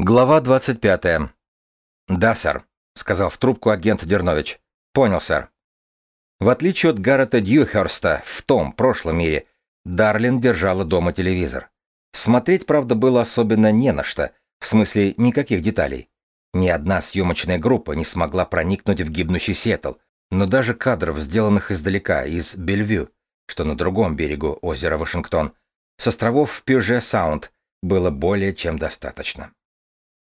Глава 25. «Да, сэр», — сказал в трубку агент Дернович. «Понял, сэр». В отличие от Гаррета Дьюхерста в том прошлом мире, Дарлин держала дома телевизор. Смотреть, правда, было особенно не на что, в смысле никаких деталей. Ни одна съемочная группа не смогла проникнуть в гибнущий Сиэтл, но даже кадров, сделанных издалека, из Бельвью, что на другом берегу озера Вашингтон, с островов Пюже-Саунд, было более чем достаточно.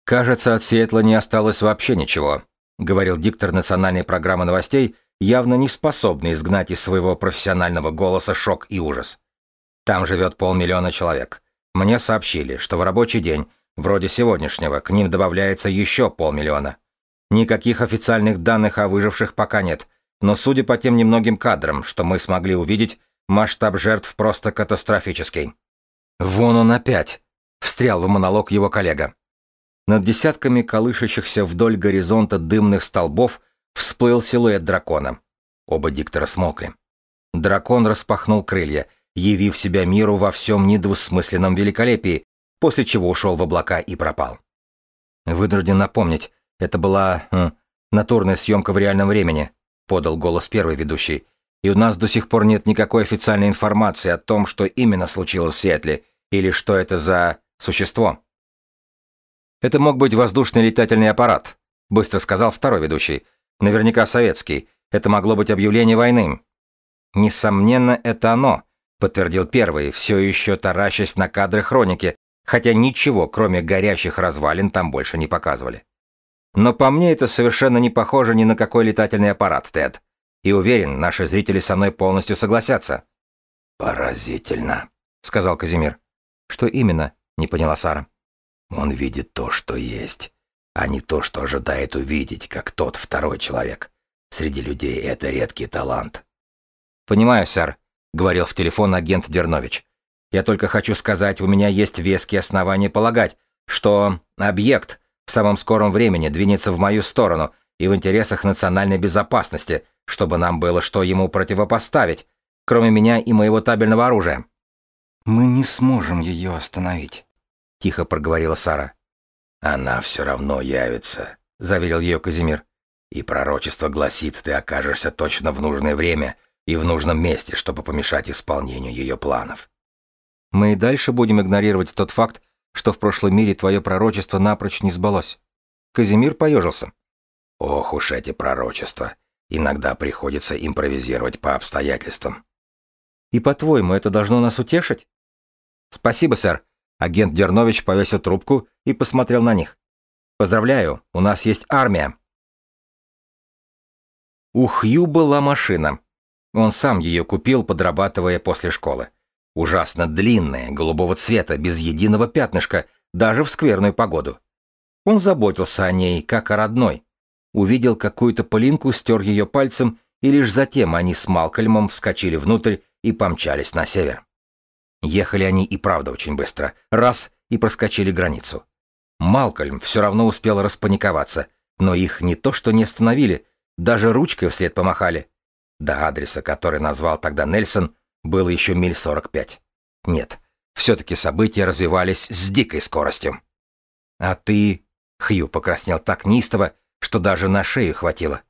«Кажется, от Сиэтла не осталось вообще ничего», — говорил диктор национальной программы новостей, явно не способный изгнать из своего профессионального голоса шок и ужас. «Там живет полмиллиона человек. Мне сообщили, что в рабочий день, вроде сегодняшнего, к ним добавляется еще полмиллиона. Никаких официальных данных о выживших пока нет, но судя по тем немногим кадрам, что мы смогли увидеть, масштаб жертв просто катастрофический». «Вон он опять!» — встрял в монолог его коллега. Над десятками колышащихся вдоль горизонта дымных столбов всплыл силуэт дракона. Оба диктора смолкли. Дракон распахнул крылья, явив себя миру во всем недвусмысленном великолепии, после чего ушел в облака и пропал. Вынужден напомнить, это была хм, натурная съемка в реальном времени, подал голос первый ведущий, и у нас до сих пор нет никакой официальной информации о том, что именно случилось в Сиэтле, или что это за существо. Это мог быть воздушный летательный аппарат, быстро сказал второй ведущий. Наверняка советский. Это могло быть объявление войны. Несомненно, это оно, подтвердил первый, все еще таращась на кадры хроники, хотя ничего, кроме горящих развалин, там больше не показывали. Но по мне это совершенно не похоже ни на какой летательный аппарат, Тед. И уверен, наши зрители со мной полностью согласятся. Поразительно, сказал Казимир. Что именно? не поняла Сара. Он видит то, что есть, а не то, что ожидает увидеть, как тот второй человек. Среди людей это редкий талант. «Понимаю, сэр», — говорил в телефон агент Дернович. «Я только хочу сказать, у меня есть веские основания полагать, что объект в самом скором времени двинется в мою сторону и в интересах национальной безопасности, чтобы нам было что ему противопоставить, кроме меня и моего табельного оружия». «Мы не сможем ее остановить», — тихо проговорила Сара. «Она все равно явится», — заверил ее Казимир. «И пророчество гласит, ты окажешься точно в нужное время и в нужном месте, чтобы помешать исполнению ее планов». «Мы и дальше будем игнорировать тот факт, что в прошлом мире твое пророчество напрочь не сбылось». Казимир поежился. «Ох уж эти пророчества. Иногда приходится импровизировать по обстоятельствам». «И по-твоему, это должно нас утешить?» «Спасибо, сэр. Агент Дернович повесил трубку и посмотрел на них. «Поздравляю, у нас есть армия». У Хью была машина. Он сам ее купил, подрабатывая после школы. Ужасно длинная, голубого цвета, без единого пятнышка, даже в скверную погоду. Он заботился о ней, как о родной. Увидел какую-то пылинку, стер ее пальцем, и лишь затем они с Малкольмом вскочили внутрь и помчались на север. Ехали они и правда очень быстро. Раз — и проскочили границу. Малкольм все равно успел распаниковаться, но их не то что не остановили, даже ручкой вслед помахали. До адреса, который назвал тогда Нельсон, было еще миль сорок пять. Нет, все-таки события развивались с дикой скоростью. А ты... Хью покраснел так неистово, что даже на шею хватило.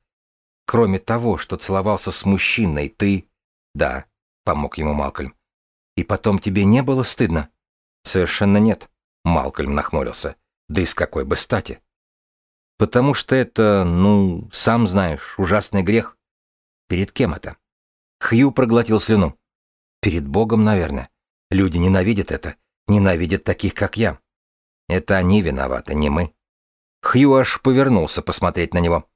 Кроме того, что целовался с мужчиной, ты... Да, помог ему Малкольм. И потом тебе не было стыдно? Совершенно нет. Малкольм нахмурился. Да и с какой бы стати? Потому что это, ну, сам знаешь, ужасный грех. Перед кем это? Хью проглотил слюну. Перед Богом, наверное. Люди ненавидят это. Ненавидят таких, как я. Это они виноваты, не мы. Хью аж повернулся посмотреть на него.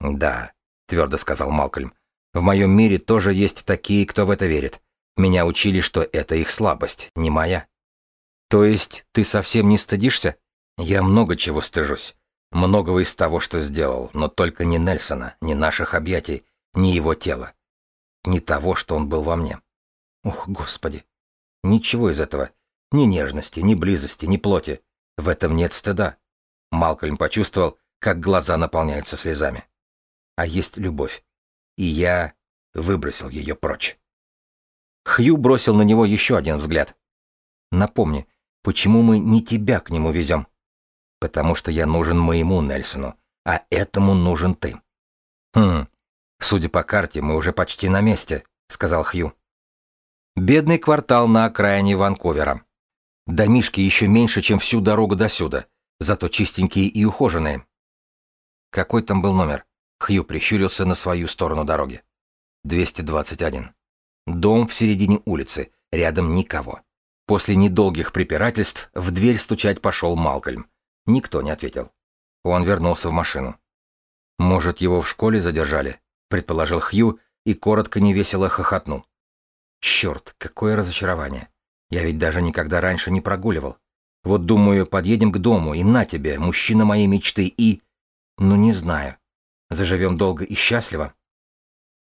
«Да», — твердо сказал Малкольм, — «в моем мире тоже есть такие, кто в это верит. Меня учили, что это их слабость, не моя. То есть ты совсем не стыдишься? Я много чего стыжусь. Многого из того, что сделал, но только не Нельсона, не наших объятий, не его тела. Не того, что он был во мне. Ох, Господи. Ничего из этого. Ни нежности, ни близости, ни плоти. В этом нет стыда. Малкольм почувствовал, как глаза наполняются слезами. А есть любовь. И я выбросил ее прочь. Хью бросил на него еще один взгляд. «Напомни, почему мы не тебя к нему везем?» Потому что я нужен моему Нельсону, а этому нужен ты. Хм, судя по карте, мы уже почти на месте, сказал Хью. Бедный квартал на окраине Ванкувера. Домишки еще меньше, чем всю дорогу до сюда, зато чистенькие и ухоженные. Какой там был номер? Хью прищурился на свою сторону дороги. 221. Дом в середине улицы, рядом никого. После недолгих препирательств в дверь стучать пошел Малкольм. Никто не ответил. Он вернулся в машину. «Может, его в школе задержали?» — предположил Хью и коротко невесело хохотнул. «Черт, какое разочарование! Я ведь даже никогда раньше не прогуливал. Вот думаю, подъедем к дому, и на тебе, мужчина моей мечты, и... Ну, не знаю. Заживем долго и счастливо?»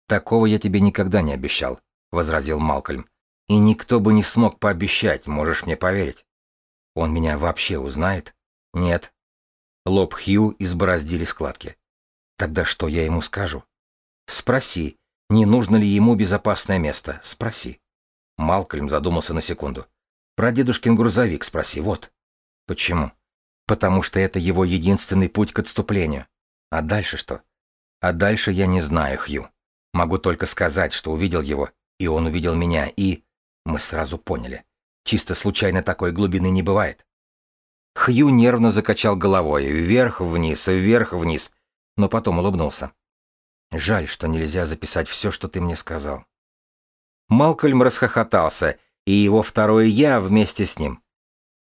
«Такого я тебе никогда не обещал», — возразил Малкольм. «И никто бы не смог пообещать, можешь мне поверить. Он меня вообще узнает?» «Нет». Лоб Хью избороздили складки. «Тогда что я ему скажу?» «Спроси, не нужно ли ему безопасное место? Спроси». Малкольм задумался на секунду. «Про дедушкин грузовик спроси, вот». «Почему?» «Потому что это его единственный путь к отступлению. А дальше что?» «А дальше я не знаю, Хью». Могу только сказать, что увидел его, и он увидел меня, и... Мы сразу поняли. Чисто случайно такой глубины не бывает. Хью нервно закачал головой, вверх-вниз, вверх-вниз, но потом улыбнулся. Жаль, что нельзя записать все, что ты мне сказал. Малкольм расхохотался, и его второе «я» вместе с ним.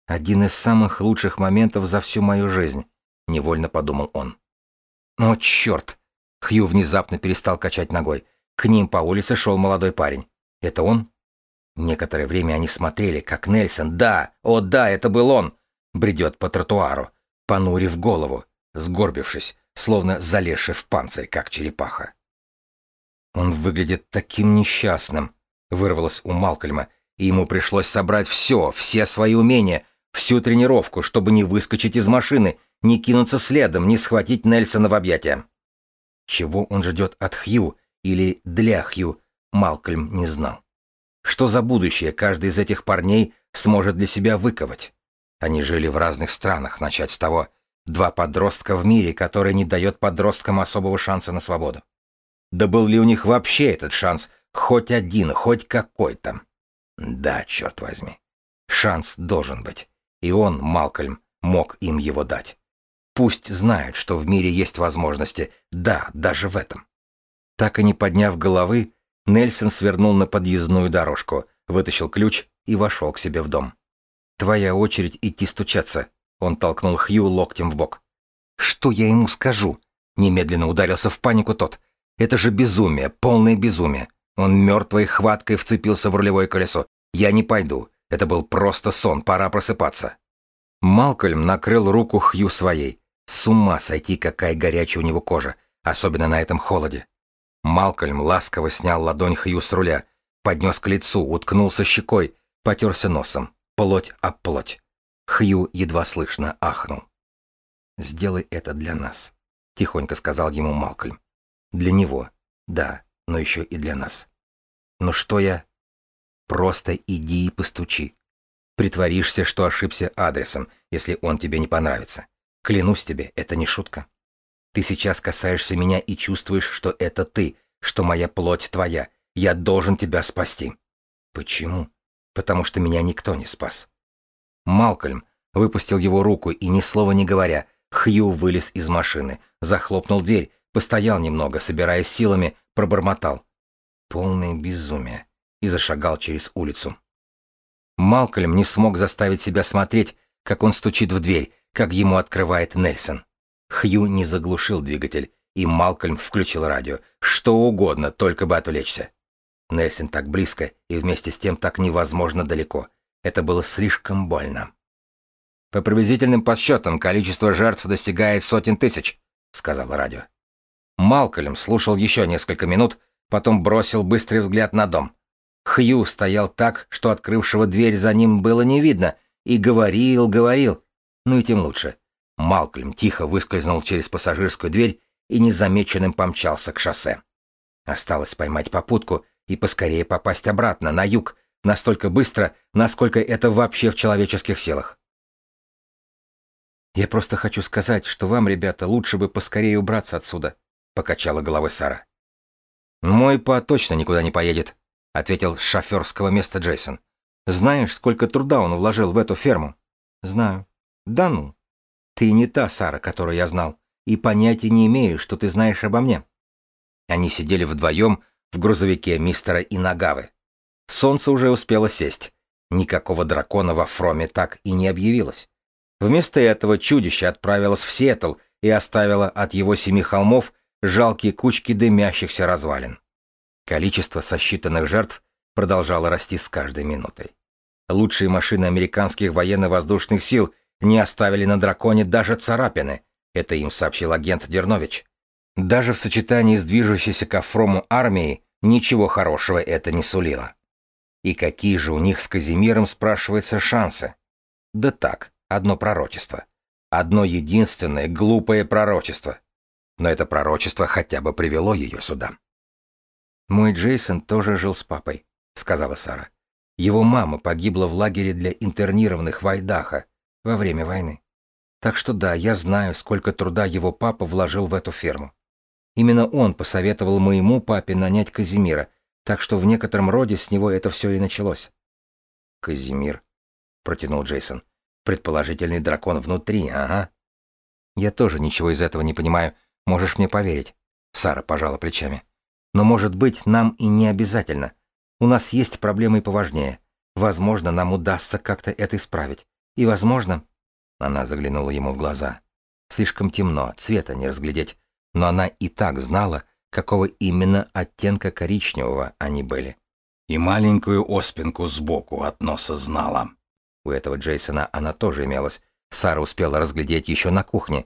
Один из самых лучших моментов за всю мою жизнь, невольно подумал он. О, черт! Хью внезапно перестал качать ногой. К ним по улице шел молодой парень. Это он? Некоторое время они смотрели, как Нельсон, да, о да, это был он, бредет по тротуару, понурив голову, сгорбившись, словно залезший в панцирь, как черепаха. Он выглядит таким несчастным, вырвалось у Малкольма, и ему пришлось собрать все, все свои умения, всю тренировку, чтобы не выскочить из машины, не кинуться следом, не схватить Нельсона в объятия. Чего он ждет от Хью или для Хью, Малкольм не знал. Что за будущее каждый из этих парней сможет для себя выковать? Они жили в разных странах, начать с того. Два подростка в мире, который не дает подросткам особого шанса на свободу. Да был ли у них вообще этот шанс, хоть один, хоть какой-то? Да, черт возьми. Шанс должен быть. И он, Малкольм, мог им его дать. Пусть знают, что в мире есть возможности, да, даже в этом. Так и не подняв головы, Нельсон свернул на подъездную дорожку, вытащил ключ и вошел к себе в дом. «Твоя очередь идти стучаться», — он толкнул Хью локтем в бок. «Что я ему скажу?» — немедленно ударился в панику тот. «Это же безумие, полное безумие. Он мертвой хваткой вцепился в рулевое колесо. Я не пойду. Это был просто сон, пора просыпаться». Малкольм накрыл руку Хью своей. С ума сойти, какая горячая у него кожа, особенно на этом холоде. Малкольм ласково снял ладонь Хью с руля, поднес к лицу, уткнулся щекой, потерся носом, плоть об плоть. Хью едва слышно ахнул. «Сделай это для нас», — тихонько сказал ему Малкольм. «Для него, да, но еще и для нас». «Ну что я?» «Просто иди и постучи. Притворишься, что ошибся адресом, если он тебе не понравится. Клянусь тебе, это не шутка. Ты сейчас касаешься меня и чувствуешь, что это ты, что моя плоть твоя. Я должен тебя спасти. Почему? Потому что меня никто не спас. Малкольм выпустил его руку и, ни слова не говоря, Хью вылез из машины, захлопнул дверь, постоял немного, собираясь силами, пробормотал. Полное безумие. И зашагал через улицу. Малкольм не смог заставить себя смотреть, как он стучит в дверь, как ему открывает Нельсон. Хью не заглушил двигатель, и Малкольм включил радио. Что угодно, только бы отвлечься. Нельсон так близко и вместе с тем так невозможно далеко. Это было слишком больно. «По приблизительным подсчетам, количество жертв достигает сотен тысяч», — сказала радио. Малкольм слушал еще несколько минут, потом бросил быстрый взгляд на дом. Хью стоял так, что открывшего дверь за ним было не видно, и говорил, говорил, ну и тем лучше. Малкольм тихо выскользнул через пассажирскую дверь и незамеченным помчался к шоссе. Осталось поймать попутку и поскорее попасть обратно, на юг, настолько быстро, насколько это вообще в человеческих силах. Я просто хочу сказать, что вам, ребята, лучше бы поскорее убраться отсюда, покачала головой Сара. Мой па точно никуда не поедет, ответил с шоферского места Джейсон. Знаешь, сколько труда он вложил в эту ферму? Знаю. Да ну. Ты не та Сара, которую я знал, и понятия не имею, что ты знаешь обо мне. Они сидели вдвоем в грузовике мистера Инагавы. Солнце уже успело сесть. Никакого дракона во Фроме так и не объявилось. Вместо этого чудище отправилось в Сиэтл и оставило от его семи холмов жалкие кучки дымящихся развалин. Количество сосчитанных жертв продолжало расти с каждой минутой. Лучшие машины американских военно-воздушных сил не оставили на драконе даже царапины, это им сообщил агент Дернович. Даже в сочетании с движущейся к Афрому армией ничего хорошего это не сулило. И какие же у них с Казимиром, спрашивается, шансы? Да так, одно пророчество. Одно единственное глупое пророчество. Но это пророчество хотя бы привело ее сюда. «Мой Джейсон тоже жил с папой», — сказала Сара. «Его мама погибла в лагере для интернированных в Айдахо во время войны. Так что да, я знаю, сколько труда его папа вложил в эту ферму. Именно он посоветовал моему папе нанять Казимира, так что в некотором роде с него это все и началось. «Казимир», — протянул Джейсон. «Предположительный дракон внутри, ага». «Я тоже ничего из этого не понимаю. Можешь мне поверить». Сара пожала плечами. «Но, может быть, нам и не обязательно. У нас есть проблемы и поважнее. Возможно, нам удастся как-то это исправить. И, возможно...» Она заглянула ему в глаза. Слишком темно, цвета не разглядеть но она и так знала, какого именно оттенка коричневого они были. И маленькую оспинку сбоку от носа знала. У этого Джейсона она тоже имелась. Сара успела разглядеть еще на кухне.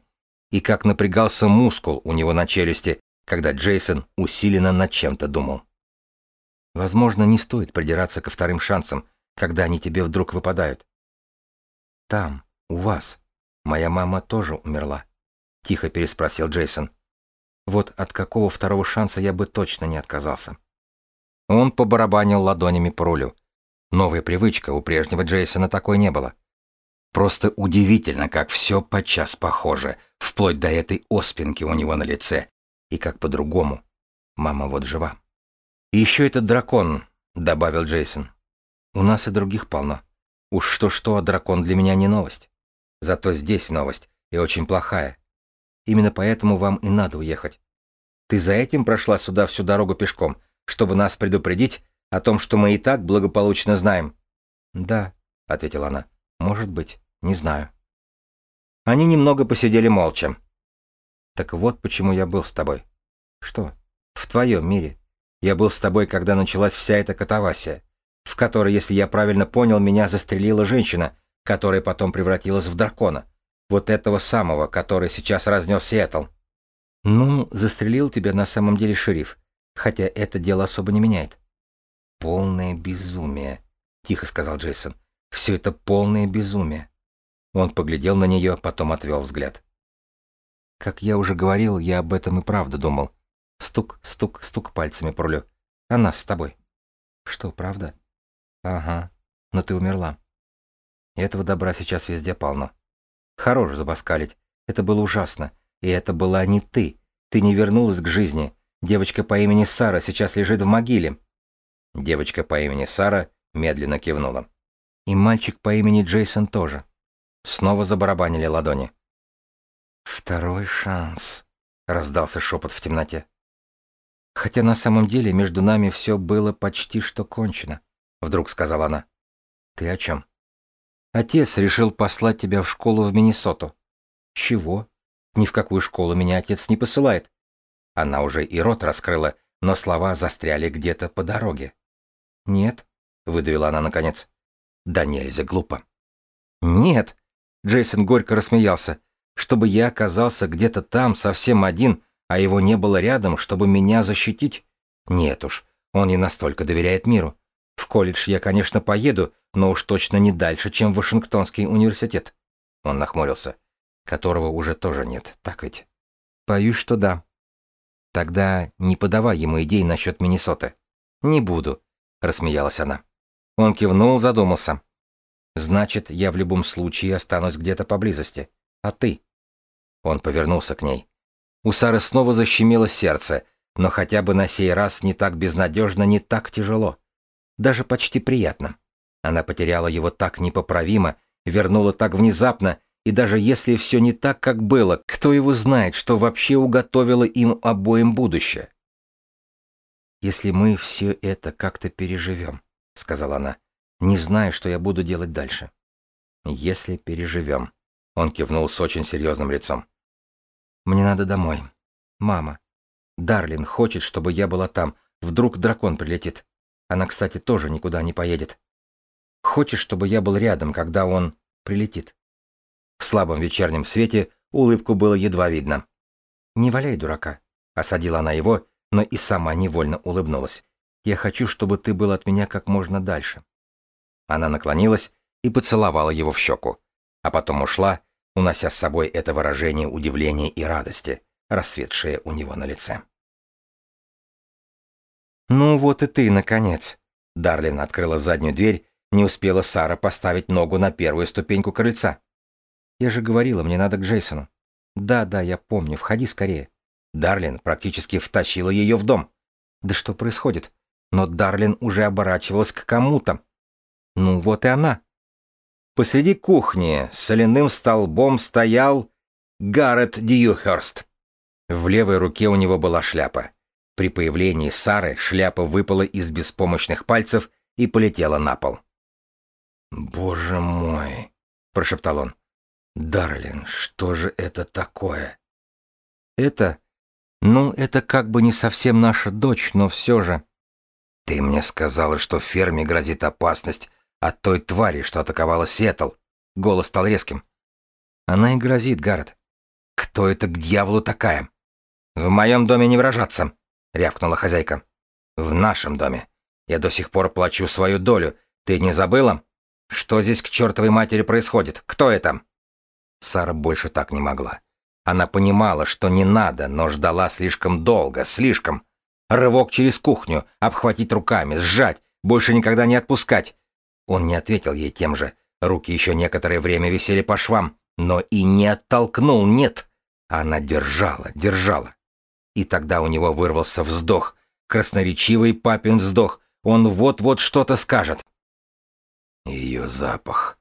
И как напрягался мускул у него на челюсти, когда Джейсон усиленно над чем-то думал. Возможно, не стоит придираться ко вторым шансам, когда они тебе вдруг выпадают. Там, у вас, моя мама тоже умерла, тихо переспросил Джейсон. Вот от какого второго шанса я бы точно не отказался. Он побарабанил ладонями по рулю. Новая привычка, у прежнего Джейсона такой не было. Просто удивительно, как все подчас похоже, вплоть до этой оспинки у него на лице. И как по-другому. Мама вот жива. И еще этот дракон, добавил Джейсон. У нас и других полно. Уж что-что, а дракон для меня не новость. Зато здесь новость, и очень плохая. Именно поэтому вам и надо уехать. Ты за этим прошла сюда всю дорогу пешком, чтобы нас предупредить о том, что мы и так благополучно знаем. Да, ответила она. Может быть, не знаю. Они немного посидели молча. Так вот почему я был с тобой. Что? В твоем мире. Я был с тобой, когда началась вся эта катавасия, в которой, если я правильно понял, меня застрелила женщина, которая потом превратилась в дракона. Вот этого самого, который сейчас разнес Сиэтл. Ну, застрелил тебя на самом деле шериф, хотя это дело особо не меняет. Полное безумие, тихо сказал Джейсон. Все это полное безумие. Он поглядел на нее, потом отвел взгляд. Как я уже говорил, я об этом и правда думал. Стук, стук, стук пальцами по рулю. А нас с тобой. Что, правда? Ага, но ты умерла. Этого добра сейчас везде полно. Хорош забаскалить. Это было ужасно. И это была не ты. Ты не вернулась к жизни. Девочка по имени Сара сейчас лежит в могиле. Девочка по имени Сара медленно кивнула. И мальчик по имени Джейсон тоже. Снова забарабанили ладони. «Второй шанс», — раздался шепот в темноте. «Хотя на самом деле между нами все было почти что кончено», — вдруг сказала она. «Ты о чем?» Отец решил послать тебя в школу в Миннесоту. Чего? Ни в какую школу меня отец не посылает. Она уже и рот раскрыла, но слова застряли где-то по дороге. Нет, выдавила она наконец. Да нельзя глупо. Нет, Джейсон горько рассмеялся. Чтобы я оказался где-то там совсем один, а его не было рядом, чтобы меня защитить? Нет уж, он не настолько доверяет миру. В колледж я, конечно, поеду, но уж точно не дальше, чем Вашингтонский университет. Он нахмурился. Которого уже тоже нет, так ведь? Боюсь, что да. Тогда не подавай ему идей насчет Миннесоты. Не буду, рассмеялась она. Он кивнул, задумался. Значит, я в любом случае останусь где-то поблизости. А ты?» Он повернулся к ней. У Сары снова защемило сердце, но хотя бы на сей раз не так безнадежно, не так тяжело. Даже почти приятно. Она потеряла его так непоправимо, вернула так внезапно, и даже если все не так, как было, кто его знает, что вообще уготовило им обоим будущее? «Если мы все это как-то переживем», — сказала она, — «не знаю, что я буду делать дальше». «Если переживем», — он кивнул с очень серьезным лицом. «Мне надо домой. Мама. Дарлин хочет, чтобы я была там. Вдруг дракон прилетит. Она, кстати, тоже никуда не поедет. Хочешь, чтобы я был рядом, когда он прилетит?» В слабом вечернем свете улыбку было едва видно. «Не валяй дурака», — осадила она его, но и сама невольно улыбнулась. «Я хочу, чтобы ты был от меня как можно дальше». Она наклонилась и поцеловала его в щеку, а потом ушла, унося с собой это выражение удивления и радости, расцветшее у него на лице. «Ну вот и ты, наконец!» Дарлин открыла заднюю дверь, не успела Сара поставить ногу на первую ступеньку крыльца. Я же говорила, мне надо к Джейсону. Да, да, я помню, входи скорее. Дарлин практически втащила ее в дом. Да что происходит? Но Дарлин уже оборачивалась к кому-то. Ну вот и она. Посреди кухни соляным столбом стоял Гаррет Дьюхерст. В левой руке у него была шляпа. При появлении Сары шляпа выпала из беспомощных пальцев и полетела на пол. «Боже мой!» — прошептал он. Дарлин, что же это такое? Это... Ну, это как бы не совсем наша дочь, но все же... Ты мне сказала, что в ферме грозит опасность от той твари, что атаковала Сиэтл. Голос стал резким. Она и грозит, Гаррет. Кто это к дьяволу такая? В моем доме не выражаться, рявкнула хозяйка. В нашем доме. Я до сих пор плачу свою долю. Ты не забыла? Что здесь к чертовой матери происходит? Кто это? Сара больше так не могла. Она понимала, что не надо, но ждала слишком долго, слишком. Рывок через кухню, обхватить руками, сжать, больше никогда не отпускать. Он не ответил ей тем же. Руки еще некоторое время висели по швам, но и не оттолкнул, нет. Она держала, держала. И тогда у него вырвался вздох, красноречивый папин вздох. Он вот-вот что-то скажет. Ее запах.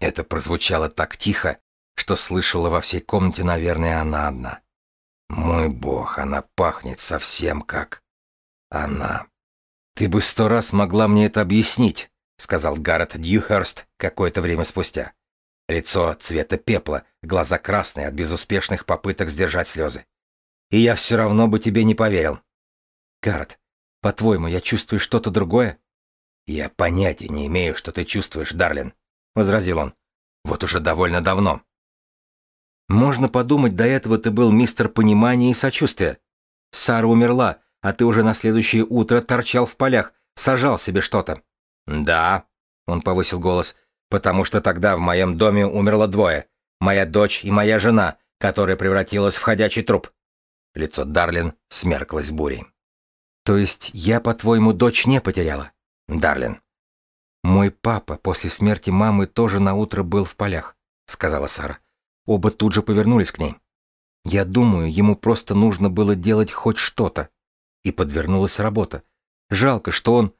Это прозвучало так тихо, что слышала во всей комнате, наверное, она одна. Мой бог, она пахнет совсем как... она. Ты бы сто раз могла мне это объяснить, сказал Гаррет Дьюхерст какое-то время спустя. Лицо цвета пепла, глаза красные от безуспешных попыток сдержать слезы. И я все равно бы тебе не поверил. Гаррет, по-твоему, я чувствую что-то другое? Я понятия не имею, что ты чувствуешь, Дарлин, возразил он. Вот уже довольно давно. Можно подумать, до этого ты был мистер понимания и сочувствия. Сара умерла, а ты уже на следующее утро торчал в полях, сажал себе что-то. Да, он повысил голос, потому что тогда в моем доме умерло двое. Моя дочь и моя жена, которая превратилась в ходячий труп. Лицо Дарлин смерклось бурей. То есть я, по-твоему, дочь не потеряла? Дарлин. Мой папа после смерти мамы тоже на утро был в полях, сказала Сара. Оба тут же повернулись к ней. Я думаю, ему просто нужно было делать хоть что-то. И подвернулась работа. Жалко, что он...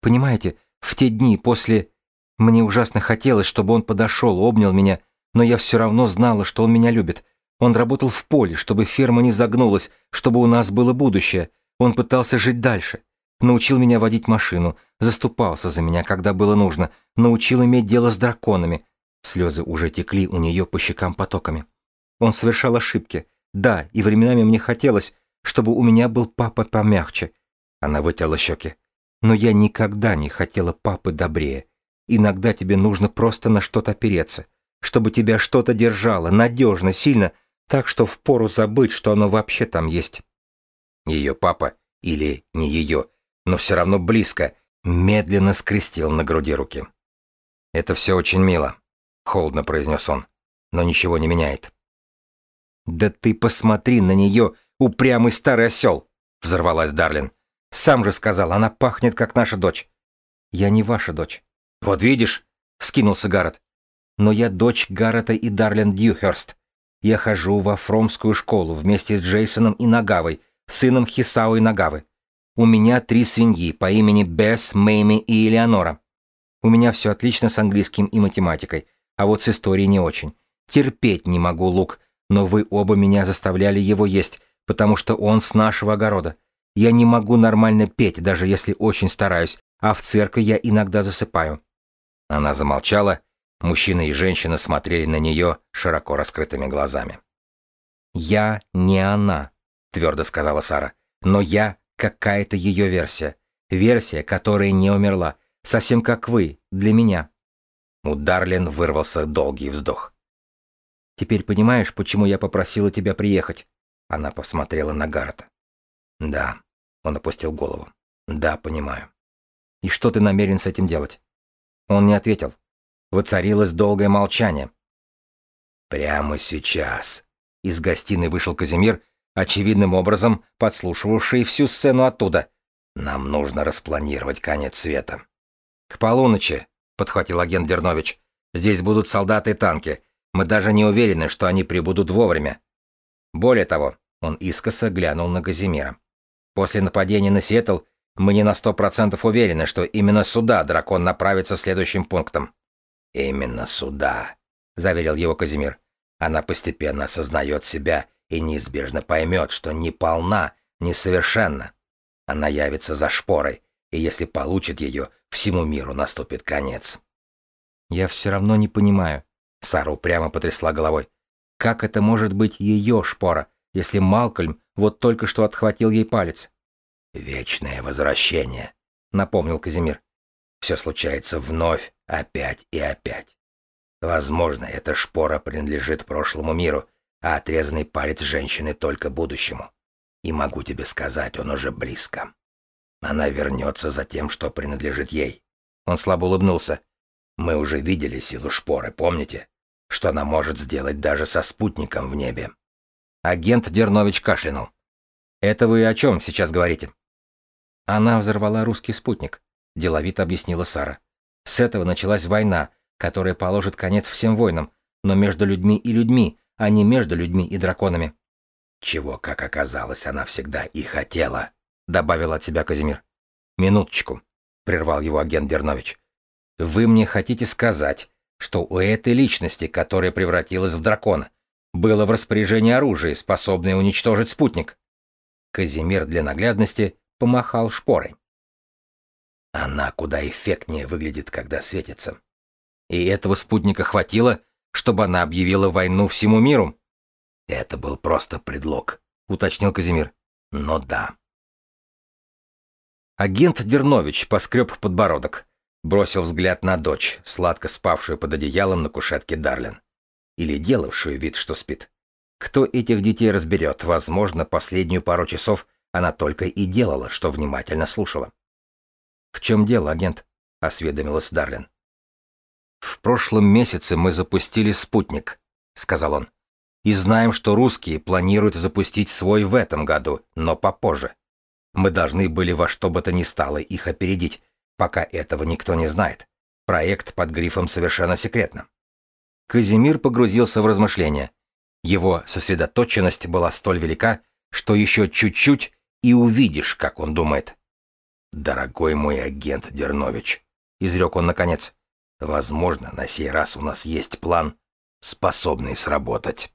Понимаете, в те дни после... Мне ужасно хотелось, чтобы он подошел, обнял меня, но я все равно знала, что он меня любит. Он работал в поле, чтобы ферма не загнулась, чтобы у нас было будущее. Он пытался жить дальше. Научил меня водить машину, заступался за меня, когда было нужно, научил иметь дело с драконами, Слезы уже текли у нее по щекам потоками. Он совершал ошибки. Да, и временами мне хотелось, чтобы у меня был папа помягче. Она вытерла щеки. Но я никогда не хотела папы добрее. Иногда тебе нужно просто на что-то опереться, чтобы тебя что-то держало, надежно, сильно, так что впору забыть, что оно вообще там есть. Ее папа, или не ее, но все равно близко, медленно скрестил на груди руки. Это все очень мило, холодно произнес он, но ничего не меняет. Да ты посмотри на нее, упрямый старый осел! взорвалась Дарлин. Сам же сказал, она пахнет, как наша дочь. Я не ваша дочь. Вот видишь, вскинулся Гаррет. Но я дочь Гаррета и Дарлин Дьюхерст. Я хожу во Фромскую школу вместе с Джейсоном и Нагавой, сыном Хисао и Нагавы. У меня три свиньи по имени Бесс, Мэйми и Элеонора. У меня все отлично с английским и математикой, а вот с историей не очень. Терпеть не могу лук, но вы оба меня заставляли его есть, потому что он с нашего огорода. Я не могу нормально петь, даже если очень стараюсь, а в церкви я иногда засыпаю». Она замолчала, мужчина и женщина смотрели на нее широко раскрытыми глазами. «Я не она», — твердо сказала Сара, — «но я какая-то ее версия. Версия, которая не умерла, совсем как вы, для меня». У Дарлин вырвался долгий вздох. «Теперь понимаешь, почему я попросила тебя приехать?» Она посмотрела на Гаррета. «Да», — он опустил голову. «Да, понимаю». И что ты намерен с этим делать? Он не ответил. Воцарилось долгое молчание. Прямо сейчас. Из гостиной вышел Казимир, очевидным образом подслушивавший всю сцену оттуда. Нам нужно распланировать конец света. К полуночи, подхватил агент Дернович. Здесь будут солдаты и танки. Мы даже не уверены, что они прибудут вовремя. Более того, он искоса глянул на Казимира. После нападения на Сиэтл мы не на сто процентов уверены, что именно сюда дракон направится следующим пунктом. Именно сюда, заверил его Казимир. Она постепенно осознает себя и неизбежно поймет, что не полна, несовершенна. Она явится за шпорой, и если получит ее, всему миру наступит конец. Я все равно не понимаю. Сара упрямо потрясла головой. Как это может быть ее шпора, если Малкольм вот только что отхватил ей палец? «Вечное возвращение», — напомнил Казимир. «Все случается вновь, опять и опять. Возможно, эта шпора принадлежит прошлому миру, а отрезанный палец женщины только будущему. И могу тебе сказать, он уже близко. Она вернется за тем, что принадлежит ей». Он слабо улыбнулся. «Мы уже видели силу шпоры, помните? Что она может сделать даже со спутником в небе». Агент Дернович кашлянул. «Это вы о чем сейчас говорите?» Она взорвала русский спутник, деловито объяснила Сара. С этого началась война, которая положит конец всем войнам, но между людьми и людьми, а не между людьми и драконами. Чего, как оказалось, она всегда и хотела, добавил от себя Казимир. Минуточку, прервал его агент Дернович. Вы мне хотите сказать, что у этой личности, которая превратилась в дракона, было в распоряжении оружие, способное уничтожить спутник? Казимир для наглядности помахал шпорой. Она куда эффектнее выглядит, когда светится. И этого спутника хватило, чтобы она объявила войну всему миру? Это был просто предлог, уточнил Казимир. Но да. Агент Дернович поскреб подбородок, бросил взгляд на дочь, сладко спавшую под одеялом на кушетке Дарлин. Или делавшую вид, что спит. Кто этих детей разберет, возможно, последнюю пару часов она только и делала, что внимательно слушала. «В чем дело, агент?» — осведомилась Дарлин. «В прошлом месяце мы запустили спутник», — сказал он. «И знаем, что русские планируют запустить свой в этом году, но попозже. Мы должны были во что бы то ни стало их опередить, пока этого никто не знает. Проект под грифом совершенно секретно». Казимир погрузился в размышления. Его сосредоточенность была столь велика, что еще чуть-чуть, и увидишь, как он думает. «Дорогой мой агент Дернович», — изрек он наконец, — «возможно, на сей раз у нас есть план, способный сработать».